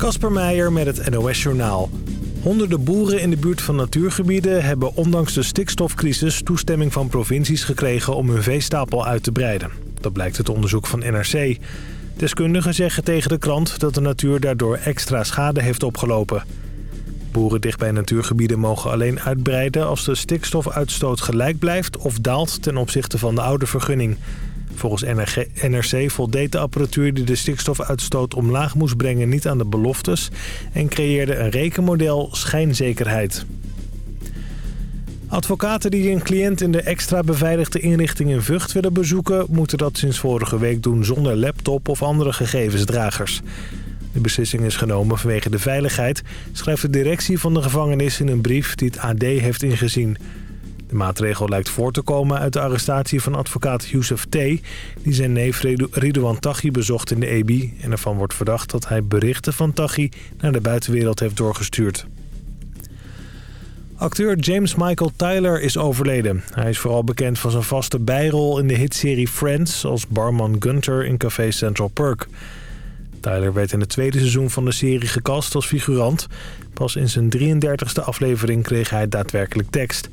Kasper Meijer met het NOS Journaal. Honderden boeren in de buurt van natuurgebieden hebben ondanks de stikstofcrisis toestemming van provincies gekregen om hun veestapel uit te breiden. Dat blijkt uit onderzoek van NRC. Deskundigen zeggen tegen de krant dat de natuur daardoor extra schade heeft opgelopen. Boeren dicht bij natuurgebieden mogen alleen uitbreiden als de stikstofuitstoot gelijk blijft of daalt ten opzichte van de oude vergunning. Volgens NRC voldeed de apparatuur die de stikstofuitstoot omlaag moest brengen niet aan de beloftes... en creëerde een rekenmodel schijnzekerheid. Advocaten die een cliënt in de extra beveiligde inrichting in Vught willen bezoeken... moeten dat sinds vorige week doen zonder laptop of andere gegevensdragers. De beslissing is genomen vanwege de veiligheid... schrijft de directie van de gevangenis in een brief die het AD heeft ingezien... De maatregel lijkt voor te komen uit de arrestatie van advocaat Youssef T... die zijn neef Ridouan Taghi bezocht in de EBI... en ervan wordt verdacht dat hij berichten van Taghi naar de buitenwereld heeft doorgestuurd. Acteur James Michael Tyler is overleden. Hij is vooral bekend van zijn vaste bijrol in de hitserie Friends... als barman Gunter in Café Central Perk. Tyler werd in het tweede seizoen van de serie gekast als figurant. Pas in zijn 33e aflevering kreeg hij daadwerkelijk tekst...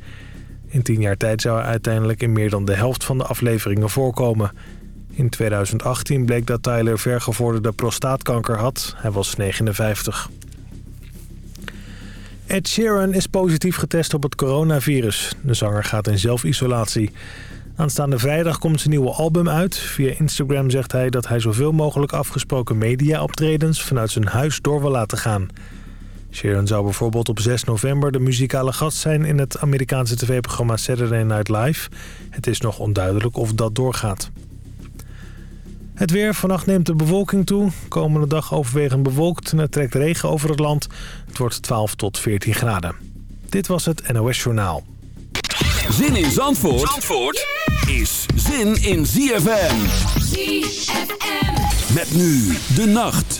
In tien jaar tijd zou hij uiteindelijk in meer dan de helft van de afleveringen voorkomen. In 2018 bleek dat Tyler vergevorderde prostaatkanker had. Hij was 59. Ed Sheeran is positief getest op het coronavirus. De zanger gaat in zelfisolatie. Aanstaande vrijdag komt zijn nieuwe album uit. Via Instagram zegt hij dat hij zoveel mogelijk afgesproken media-optredens... vanuit zijn huis door wil laten gaan... Sharon zou bijvoorbeeld op 6 november de muzikale gast zijn in het Amerikaanse tv-programma Saturday Night Live. Het is nog onduidelijk of dat doorgaat. Het weer. Vannacht neemt de bewolking toe. Komende dag overwegend bewolkt en het trekt regen over het land. Het wordt 12 tot 14 graden. Dit was het NOS Journaal. Zin in Zandvoort, Zandvoort is zin in ZFM. ZFM. Met nu de nacht.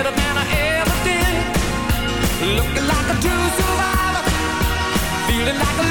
like a true survivor. Feeling like a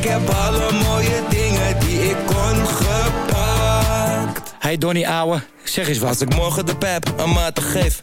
Ik heb alle mooie dingen die ik kon gepakt. Hey Donnie ouwe, zeg eens wat. Als ik morgen de pep een maat geef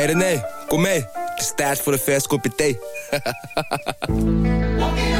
Hey René, kom mee. Het is tijd voor een vers kopje thee.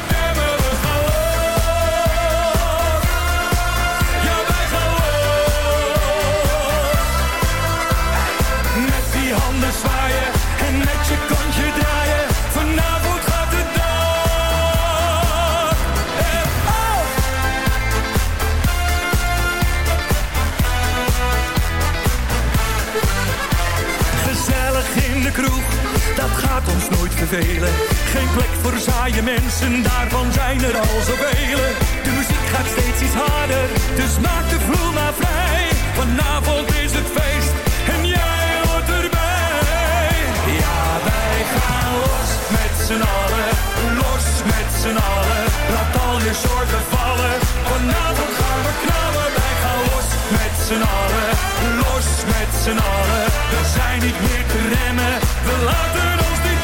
Geen plek voor saaie mensen, daarvan zijn er al zoveel. De muziek gaat steeds iets harder, dus maak de vloer maar vrij. Vanavond is het feest en jij hoort erbij. Ja, wij gaan los met z'n allen, los met z'n allen. Laat al je zorgen vallen, vanavond gaan we knallen. Wij gaan los met z'n allen, los met z'n allen. We zijn niet meer te remmen, we laten ons niet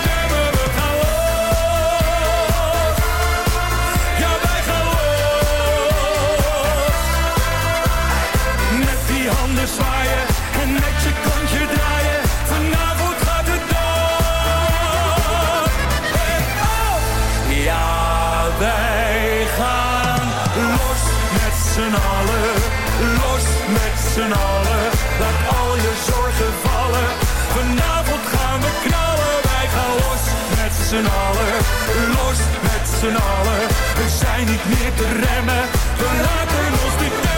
handen zwaaien en met je draaien. Vanavond gaat het dag eraf. Ja, wij gaan los met z'n allen. Los met z'n allen. Laat al je zorgen vallen. Vanavond gaan we knallen. Wij gaan los met z'n allen. Los met z'n allen. We zijn niet meer te remmen. We laten ons niet remmen.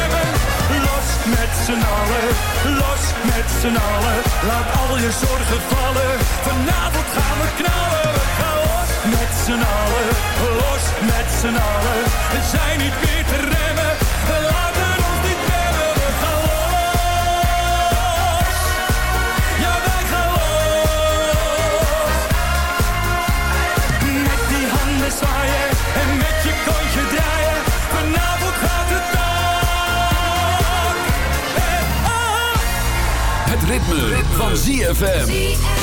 Los met z'n allen. Los met z'n allen. Laat al je zorgen vallen. Vanavond gaan we knallen. We los met z'n allen. Los met z'n allen. We zijn niet meer te remmen. Ritme, van ZFM.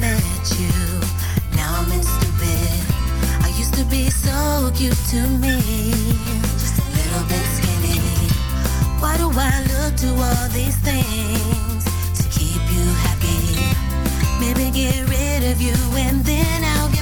met you, now I'm in stupid. I used to be so cute to me, just a little bit skinny. Why do I look to all these things to keep you happy? Maybe get rid of you and then I'll get.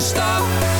zet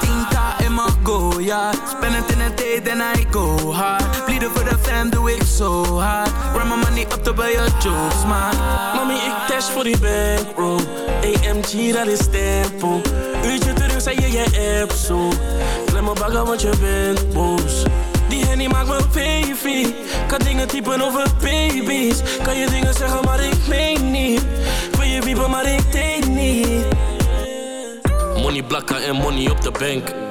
Spend it in a day, then I go hard. Bleeden voor de fam, doe ik zo hard. Run my money up to buy your jokes, man. Mami, ik dash voor die bankroll. AMG, dat is tempo. Uurtje terug, zei je je app zo. Klem me bagger, want je bent boos. Die hennie maakt me baby. Kan dingen typen over baby's. Kan je dingen zeggen, maar ik meen niet. Wil je wiepen, maar ik denk niet. Money blakken en money op de bank.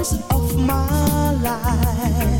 het ritme